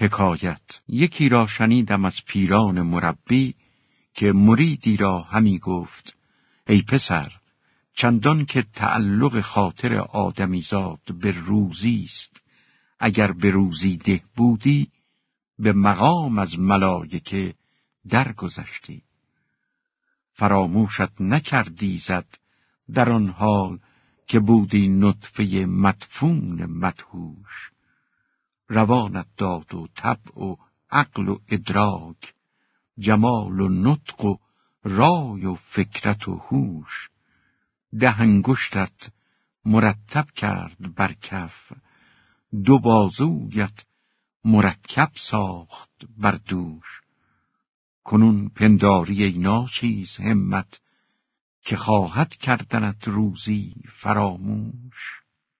حکایت. یکی را شنیدم از پیران مربی که مریدی را همی گفت ای پسر چندان که تعلق خاطر آدمیزاد به روزی است. اگر به روزی ده بودی به مقام از ملایکه درگذشتی. فراموشت نکردی زد در آن حال که بودی نطفه مدفون مدهوش. روانت داد و طبع و عقل و ادراک جمال و نطق و رای و فکرت و هوش. ده انگشتت مرتب کرد بر کف دو بازویت مرکب ساخت بر دوش. کنون پنداری ای ناچیز همت که خواهد کردنت روزی فراموش.